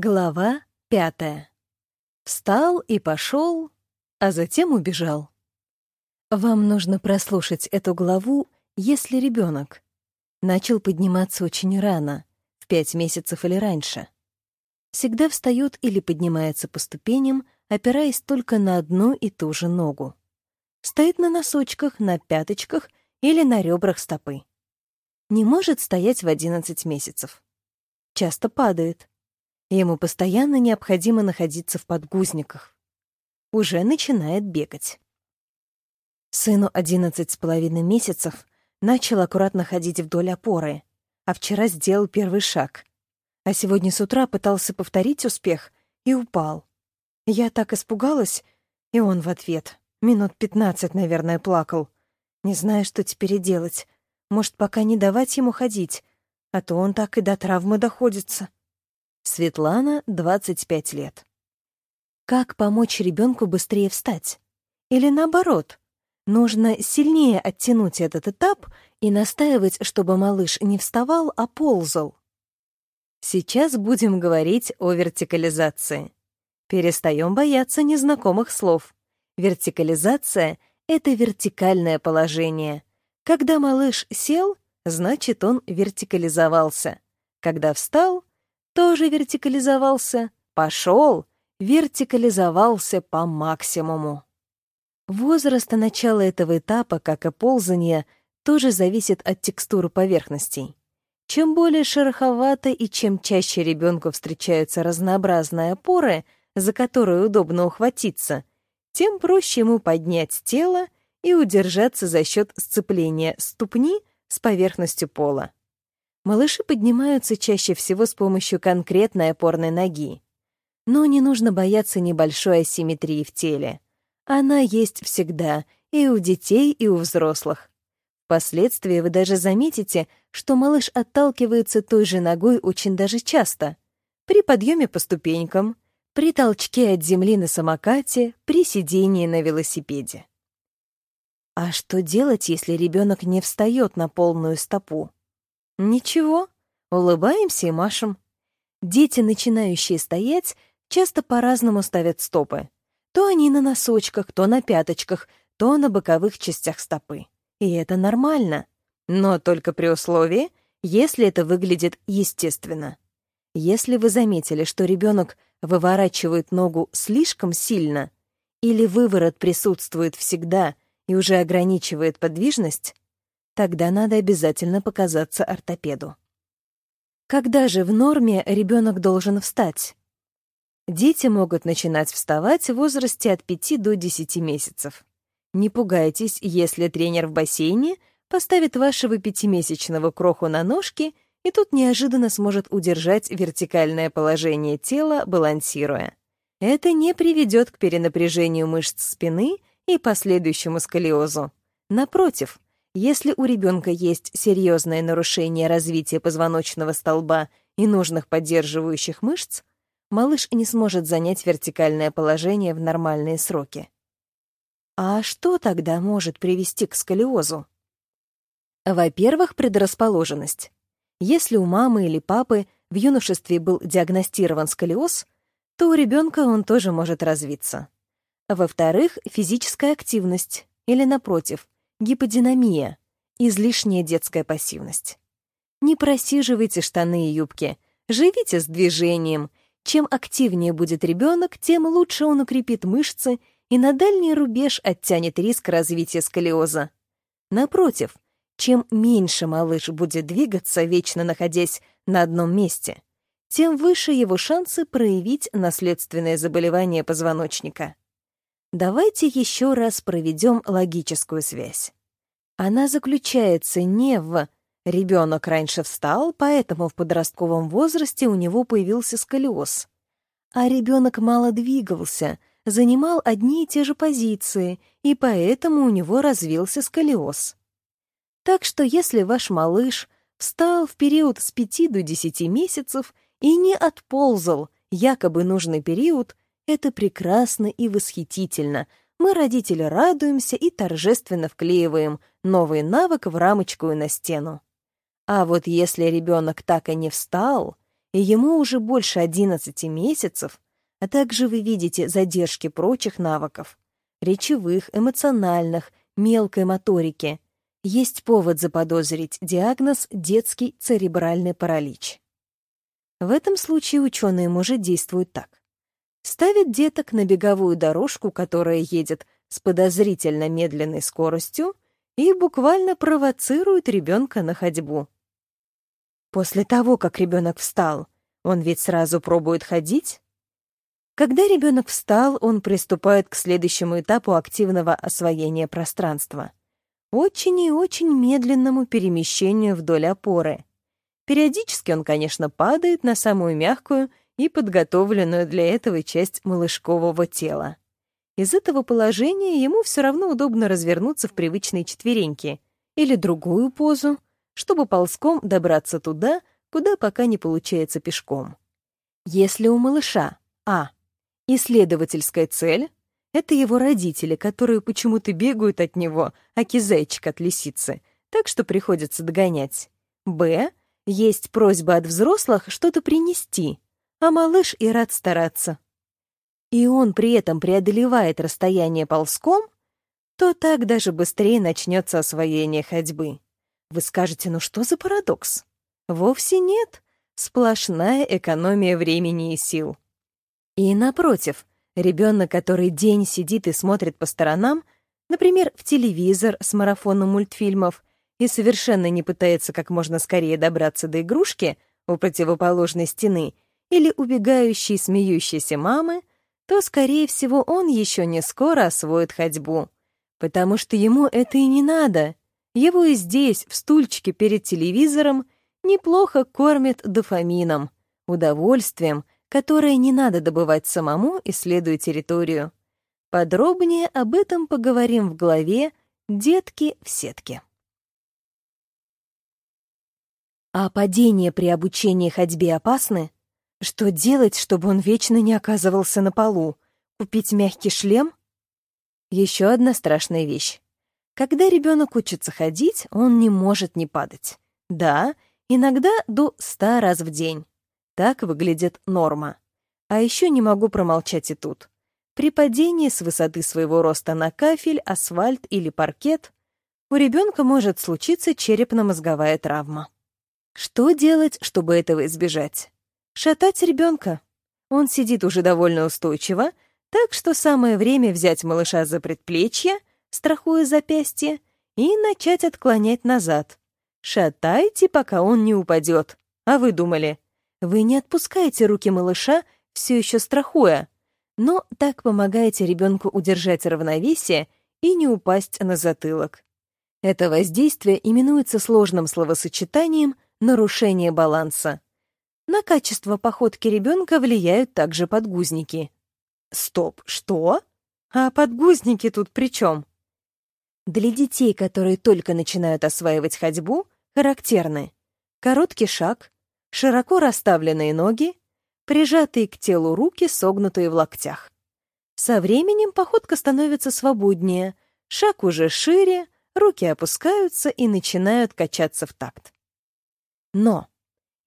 Глава пятая. Встал и пошел, а затем убежал. Вам нужно прослушать эту главу, если ребенок начал подниматься очень рано, в пять месяцев или раньше. Всегда встает или поднимается по ступеням, опираясь только на одну и ту же ногу. Стоит на носочках, на пяточках или на ребрах стопы. Не может стоять в одиннадцать месяцев. Часто падает Ему постоянно необходимо находиться в подгузниках. Уже начинает бегать. Сыну одиннадцать с половиной месяцев начал аккуратно ходить вдоль опоры, а вчера сделал первый шаг. А сегодня с утра пытался повторить успех и упал. Я так испугалась, и он в ответ. Минут пятнадцать, наверное, плакал. Не знаю, что теперь делать. Может, пока не давать ему ходить, а то он так и до травмы доходится. Светлана, 25 лет. Как помочь ребенку быстрее встать? Или наоборот, нужно сильнее оттянуть этот этап и настаивать, чтобы малыш не вставал, а ползал? Сейчас будем говорить о вертикализации. Перестаем бояться незнакомых слов. Вертикализация — это вертикальное положение. Когда малыш сел, значит, он вертикализовался. Когда встал, тоже вертикализовался, пошел, вертикализовался по максимуму. Возраст начала этого этапа, как и ползания, тоже зависит от текстуры поверхностей. Чем более шероховато и чем чаще ребенку встречаются разнообразные опоры, за которые удобно ухватиться, тем проще ему поднять тело и удержаться за счет сцепления ступни с поверхностью пола. Малыши поднимаются чаще всего с помощью конкретной опорной ноги. Но не нужно бояться небольшой асимметрии в теле. Она есть всегда и у детей, и у взрослых. Впоследствии вы даже заметите, что малыш отталкивается той же ногой очень даже часто. При подъеме по ступенькам, при толчке от земли на самокате, при сидении на велосипеде. А что делать, если ребенок не встает на полную стопу? Ничего, улыбаемся и машем. Дети, начинающие стоять, часто по-разному ставят стопы. То они на носочках, то на пяточках, то на боковых частях стопы. И это нормально. Но только при условии, если это выглядит естественно. Если вы заметили, что ребенок выворачивает ногу слишком сильно или выворот присутствует всегда и уже ограничивает подвижность, Тогда надо обязательно показаться ортопеду. Когда же в норме ребенок должен встать? Дети могут начинать вставать в возрасте от 5 до 10 месяцев. Не пугайтесь, если тренер в бассейне поставит вашего пятимесячного кроху на ножки и тут неожиданно сможет удержать вертикальное положение тела, балансируя. Это не приведет к перенапряжению мышц спины и последующему сколиозу. Напротив, если у ребенка есть серьезное нарушение развития позвоночного столба и нужных поддерживающих мышц, малыш не сможет занять вертикальное положение в нормальные сроки. А что тогда может привести к сколиозу? Во-первых, предрасположенность. Если у мамы или папы в юношестве был диагностирован сколиоз, то у ребенка он тоже может развиться. Во-вторых, физическая активность или, напротив, Гиподинамия — излишняя детская пассивность. Не просиживайте штаны и юбки, живите с движением. Чем активнее будет ребенок, тем лучше он укрепит мышцы и на дальний рубеж оттянет риск развития сколиоза. Напротив, чем меньше малыш будет двигаться, вечно находясь на одном месте, тем выше его шансы проявить наследственное заболевание позвоночника. Давайте еще раз проведем логическую связь. Она заключается не в «ребенок раньше встал, поэтому в подростковом возрасте у него появился сколиоз», а ребенок мало двигался, занимал одни и те же позиции, и поэтому у него развился сколиоз. Так что если ваш малыш встал в период с 5 до 10 месяцев и не отползал якобы нужный период, это прекрасно и восхитительно. Мы, родители, радуемся и торжественно вклеиваем новый навык в рамочку и на стену. А вот если ребенок так и не встал, и ему уже больше 11 месяцев, а также вы видите задержки прочих навыков — речевых, эмоциональных, мелкой моторики — есть повод заподозрить диагноз детский церебральный паралич. В этом случае ученые, может, действуют так. Ставят деток на беговую дорожку, которая едет с подозрительно медленной скоростью, и буквально провоцируют ребенка на ходьбу. После того, как ребенок встал, он ведь сразу пробует ходить? Когда ребенок встал, он приступает к следующему этапу активного освоения пространства. Очень и очень медленному перемещению вдоль опоры. Периодически он, конечно, падает на самую мягкую и подготовленную для этого часть малышкового тела. Из этого положения ему все равно удобно развернуться в привычной четвереньке или другую позу, чтобы ползком добраться туда, куда пока не получается пешком. Если у малыша А. Исследовательская цель — это его родители, которые почему-то бегают от него, а кизайчик от лисицы, так что приходится догонять. Б. Есть просьба от взрослых что-то принести, а малыш и рад стараться и он при этом преодолевает расстояние ползком, то так даже быстрее начнется освоение ходьбы. Вы скажете, ну что за парадокс? Вовсе нет. Сплошная экономия времени и сил. И напротив, ребенок, который день сидит и смотрит по сторонам, например, в телевизор с марафоном мультфильмов, и совершенно не пытается как можно скорее добраться до игрушки у противоположной стены или убегающей смеющейся мамы, то, скорее всего, он еще не скоро освоит ходьбу. Потому что ему это и не надо. Его и здесь, в стульчике перед телевизором, неплохо кормят дофамином, удовольствием, которое не надо добывать самому, исследуя территорию. Подробнее об этом поговорим в главе «Детки в сетке». А падения при обучении ходьбе опасны? Что делать, чтобы он вечно не оказывался на полу? Купить мягкий шлем? Еще одна страшная вещь. Когда ребенок учится ходить, он не может не падать. Да, иногда до ста раз в день. Так выглядит норма. А еще не могу промолчать и тут. При падении с высоты своего роста на кафель, асфальт или паркет у ребенка может случиться черепно-мозговая травма. Что делать, чтобы этого избежать? Шатать ребенка. Он сидит уже довольно устойчиво, так что самое время взять малыша за предплечье, страхуя запястье, и начать отклонять назад. Шатайте, пока он не упадет. А вы думали? Вы не отпускаете руки малыша, все еще страхуя, но так помогаете ребенку удержать равновесие и не упасть на затылок. Это воздействие именуется сложным словосочетанием «нарушение баланса». На качество походки ребенка влияют также подгузники. Стоп, что? А подгузники тут при чем? Для детей, которые только начинают осваивать ходьбу, характерны короткий шаг, широко расставленные ноги, прижатые к телу руки, согнутые в локтях. Со временем походка становится свободнее, шаг уже шире, руки опускаются и начинают качаться в такт. Но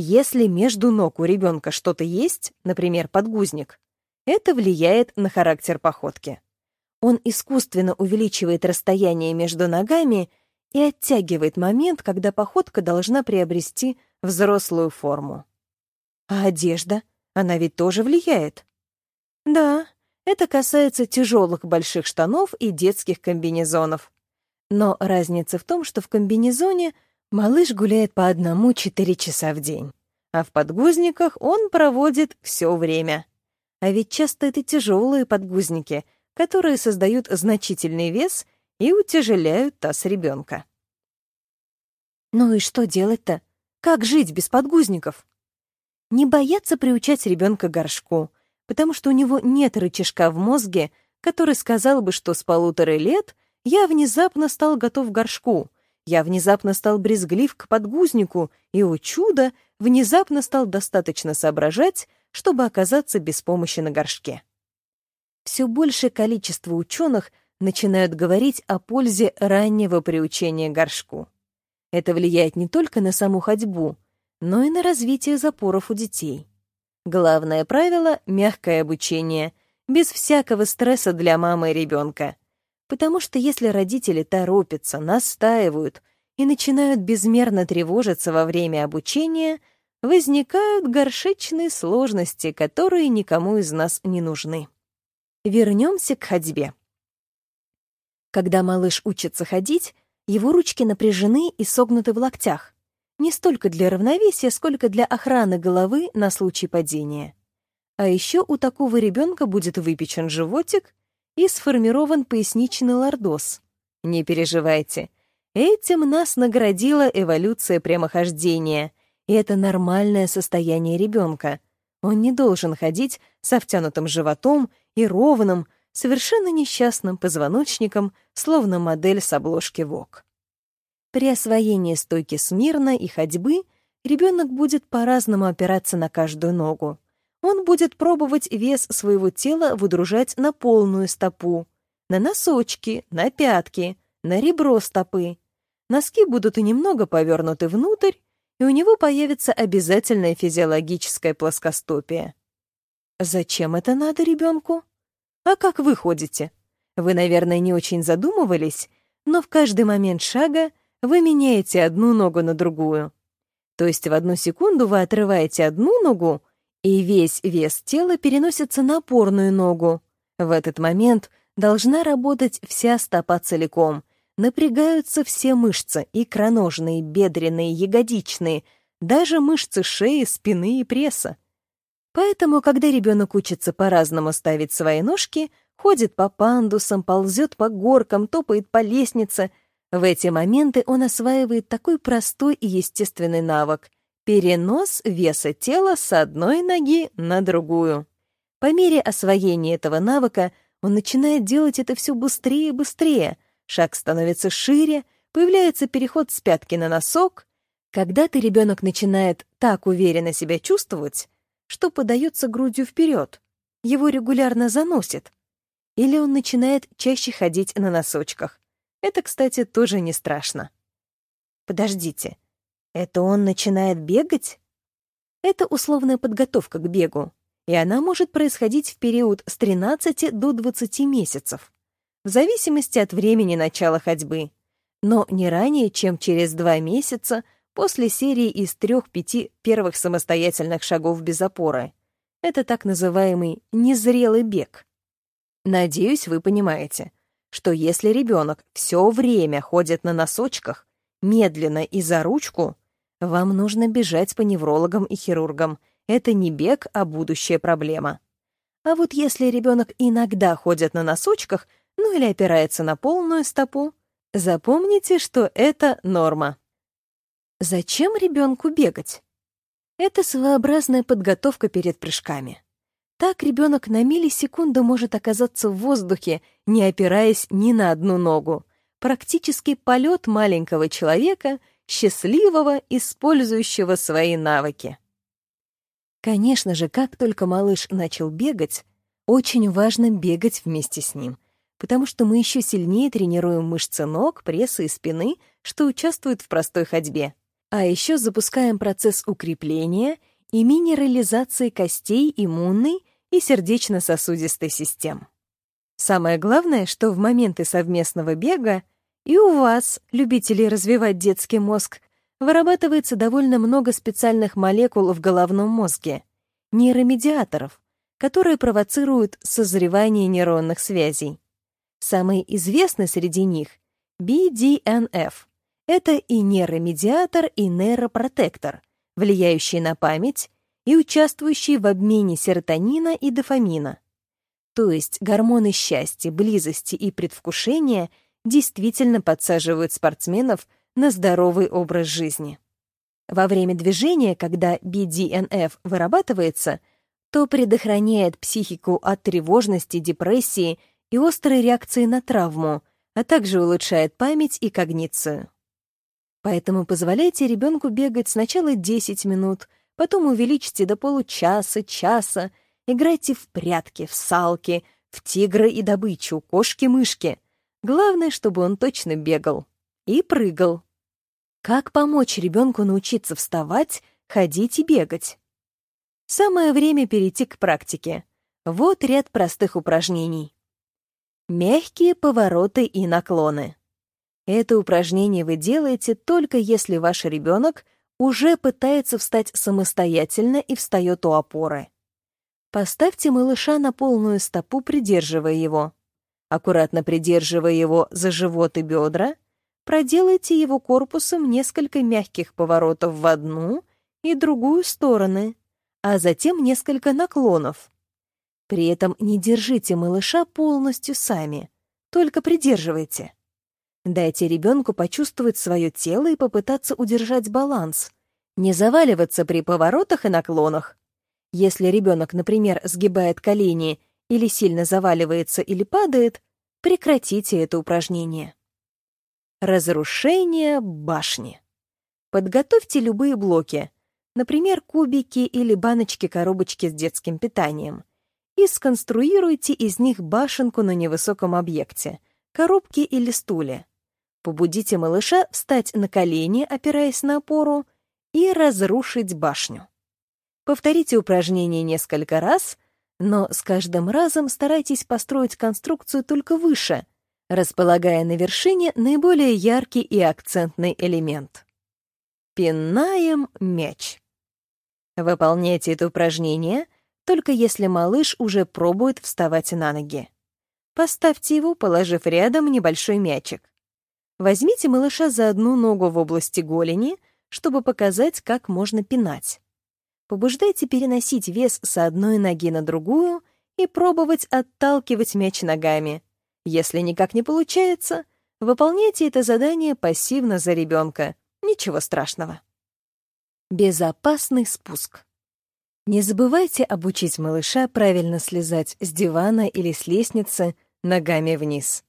если между ног у ребенка что-то есть, например, подгузник, это влияет на характер походки. Он искусственно увеличивает расстояние между ногами и оттягивает момент, когда походка должна приобрести взрослую форму. А одежда, она ведь тоже влияет. Да, это касается тяжелых больших штанов и детских комбинезонов. Но разница в том, что в комбинезоне — Малыш гуляет по одному четыре часа в день, а в подгузниках он проводит все время. А ведь часто это тяжелые подгузники, которые создают значительный вес и утяжеляют таз ребенка. Ну и что делать-то? Как жить без подгузников? Не бояться приучать ребенка горшку, потому что у него нет рычажка в мозге, который сказал бы, что с полутора лет я внезапно стал готов к горшку — я внезапно стал брезглив к подгузнику и, о чудо, внезапно стал достаточно соображать, чтобы оказаться без помощи на горшке. Все большее количество ученых начинают говорить о пользе раннего приучения горшку. Это влияет не только на саму ходьбу, но и на развитие запоров у детей. Главное правило — мягкое обучение, без всякого стресса для мамы и ребенка. Потому что если родители торопятся, настаивают и начинают безмерно тревожиться во время обучения, возникают горшечные сложности, которые никому из нас не нужны. Вернемся к ходьбе. Когда малыш учится ходить, его ручки напряжены и согнуты в локтях. Не столько для равновесия, сколько для охраны головы на случай падения. А еще у такого ребенка будет выпечен животик и сформирован поясничный лордоз. Не переживайте. Этим нас наградила эволюция прямохождения, и это нормальное состояние ребенка. Он не должен ходить со втянутым животом и ровным, совершенно несчастным позвоночником, словно модель с обложки ВОК. При освоении стойки смирно и ходьбы ребенок будет по-разному опираться на каждую ногу. Он будет пробовать вес своего тела выдружать на полную стопу, на носочки, на пятки, на ребро стопы. Носки будут и немного повернуты внутрь, и у него появится обязательная физиологическая плоскостопие. Зачем это надо ребенку? А как вы ходите? Вы, наверное, не очень задумывались, но в каждый момент шага вы меняете одну ногу на другую. То есть в одну секунду вы отрываете одну ногу, и весь вес тела переносится на опорную ногу. В этот момент должна работать вся стопа целиком. Напрягаются все мышцы, икроножные, бедренные, ягодичные, даже мышцы шеи, спины и пресса. Поэтому, когда ребенок учится по-разному ставить свои ножки, ходит по пандусам, ползет по горкам, топает по лестнице, в эти моменты он осваивает такой простой и естественный навык — перенос веса тела с одной ноги на другую. По мере освоения этого навыка он начинает делать это все быстрее и быстрее, шаг становится шире, появляется переход с пятки на носок. Когда-то ребенок начинает так уверенно себя чувствовать, что подается грудью вперед, его регулярно заносит. Или он начинает чаще ходить на носочках. Это, кстати, тоже не страшно. Подождите, это он начинает бегать? Это условная подготовка к бегу, и она может происходить в период с 13 до 20 месяцев, в зависимости от времени начала ходьбы, но не ранее, чем через 2 месяца — после серии из трех-пяти первых самостоятельных шагов без опоры. Это так называемый незрелый бег. Надеюсь, вы понимаете, что если ребенок все время ходит на носочках, медленно и за ручку, вам нужно бежать по неврологам и хирургам. Это не бег, а будущая проблема. А вот если ребенок иногда ходит на носочках, ну или опирается на полную стопу, запомните, что это норма. Зачем ребенку бегать? Это своеобразная подготовка перед прыжками. Так ребенок на миллисекунду может оказаться в воздухе, не опираясь ни на одну ногу. Практически полет маленького человека, счастливого, использующего свои навыки. Конечно же, как только малыш начал бегать, очень важно бегать вместе с ним, потому что мы еще сильнее тренируем мышцы ног, пресса и спины, что участвуют в простой ходьбе. А еще запускаем процесс укрепления и минерализации костей иммунной и сердечно-сосудистой систем. Самое главное, что в моменты совместного бега и у вас, любителей развивать детский мозг, вырабатывается довольно много специальных молекул в головном мозге, нейромедиаторов, которые провоцируют созревание нейронных связей. Самый известный среди них — BDNF это и нейромедиатор, и нейропротектор, влияющий на память и участвующий в обмене серотонина и дофамина. То есть гормоны счастья, близости и предвкушения действительно подсаживают спортсменов на здоровый образ жизни. Во время движения, когда BDNF вырабатывается, то предохраняет психику от тревожности, депрессии и острой реакции на травму, а также улучшает память и когницию. Поэтому позволяйте ребенку бегать сначала 10 минут, потом увеличьте до получаса, часа, играйте в прятки, в салки, в тигра и добычу, кошки-мышки. Главное, чтобы он точно бегал и прыгал. Как помочь ребенку научиться вставать, ходить и бегать. Самое время перейти к практике. Вот ряд простых упражнений. Мягкие повороты и наклоны. Это упражнение вы делаете только если ваш ребенок уже пытается встать самостоятельно и встает у опоры. Поставьте малыша на полную стопу, придерживая его. Аккуратно придерживая его за живот и бедра, проделайте его корпусом несколько мягких поворотов в одну и другую стороны, а затем несколько наклонов. При этом не держите малыша полностью сами, только придерживайте. Дайте ребенку почувствовать свое тело и попытаться удержать баланс, не заваливаться при поворотах и наклонах. Если ребенок, например, сгибает колени или сильно заваливается или падает, прекратите это упражнение. Разрушение башни. Подготовьте любые блоки, например, кубики или баночки-коробочки с детским питанием, и сконструируйте из них башенку на невысоком объекте, коробке или стуле. Побудите малыша встать на колени, опираясь на опору, и разрушить башню. Повторите упражнение несколько раз, но с каждым разом старайтесь построить конструкцию только выше, располагая на вершине наиболее яркий и акцентный элемент. Пинаем мяч. Выполняйте это упражнение — только если малыш уже пробует вставать на ноги. Поставьте его, положив рядом небольшой мячик. Возьмите малыша за одну ногу в области голени, чтобы показать, как можно пинать. Побуждайте переносить вес с одной ноги на другую и пробовать отталкивать мяч ногами. Если никак не получается, выполняйте это задание пассивно за ребенка. Ничего страшного. Безопасный спуск. Не забывайте обучить малыша правильно слезать с дивана или с лестницы ногами вниз.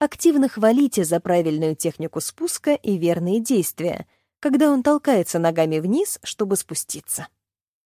Активно хвалите за правильную технику спуска и верные действия, когда он толкается ногами вниз, чтобы спуститься.